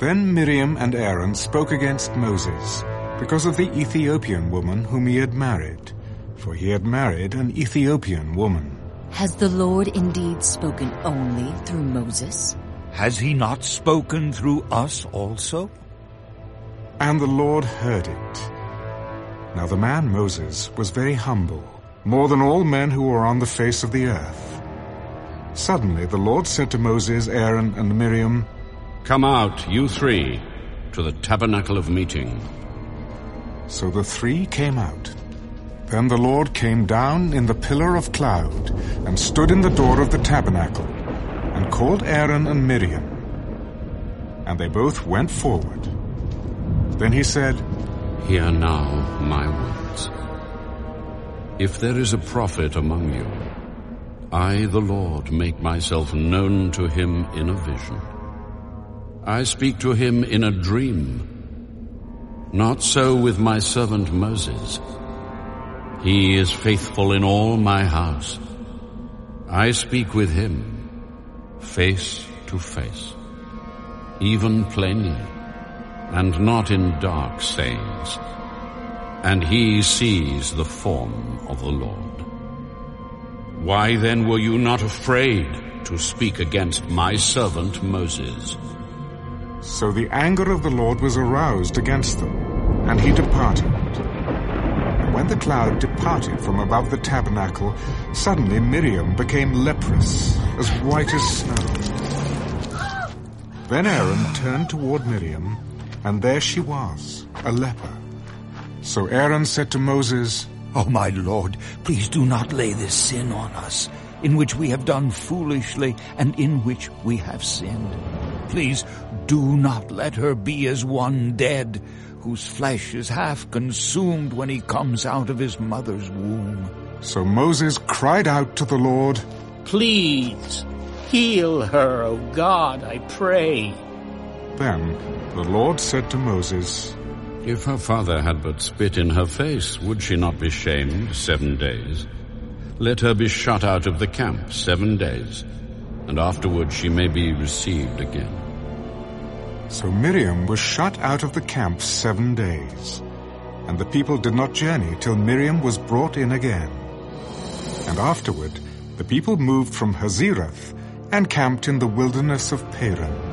Then Miriam and Aaron spoke against Moses because of the Ethiopian woman whom he had married, for he had married an Ethiopian woman. Has the Lord indeed spoken only through Moses? Has he not spoken through us also? And the Lord heard it. Now the man Moses was very humble, more than all men who were on the face of the earth. Suddenly the Lord said to Moses, Aaron, and Miriam, Come out, you three, to the tabernacle of meeting. So the three came out. Then the Lord came down in the pillar of cloud, and stood in the door of the tabernacle, and called Aaron and Miriam. And they both went forward. Then he said, Hear now my words. If there is a prophet among you, I, the Lord, make myself known to him in a vision. I speak to him in a dream. Not so with my servant Moses. He is faithful in all my house. I speak with him face to face, even plainly, and not in dark sayings. And he sees the form of the Lord. Why then were you not afraid to speak against my servant Moses? So the anger of the Lord was aroused against them, and he departed. And when the cloud departed from above the tabernacle, suddenly Miriam became leprous, as white as snow. Then Aaron turned toward Miriam, and there she was, a leper. So Aaron said to Moses, Oh, my Lord, please do not lay this sin on us, in which we have done foolishly and in which we have sinned. Please do not let her be as one dead, whose flesh is half consumed when he comes out of his mother's womb. So Moses cried out to the Lord, Please, heal her, O God, I pray. Then the Lord said to Moses, If her father had but spit in her face, would she not be shamed seven days? Let her be shut out of the camp seven days, and afterward she may be received again. So Miriam was shut out of the camp seven days, and the people did not journey till Miriam was brought in again. And afterward the people moved from Hazeroth and camped in the wilderness of Paran.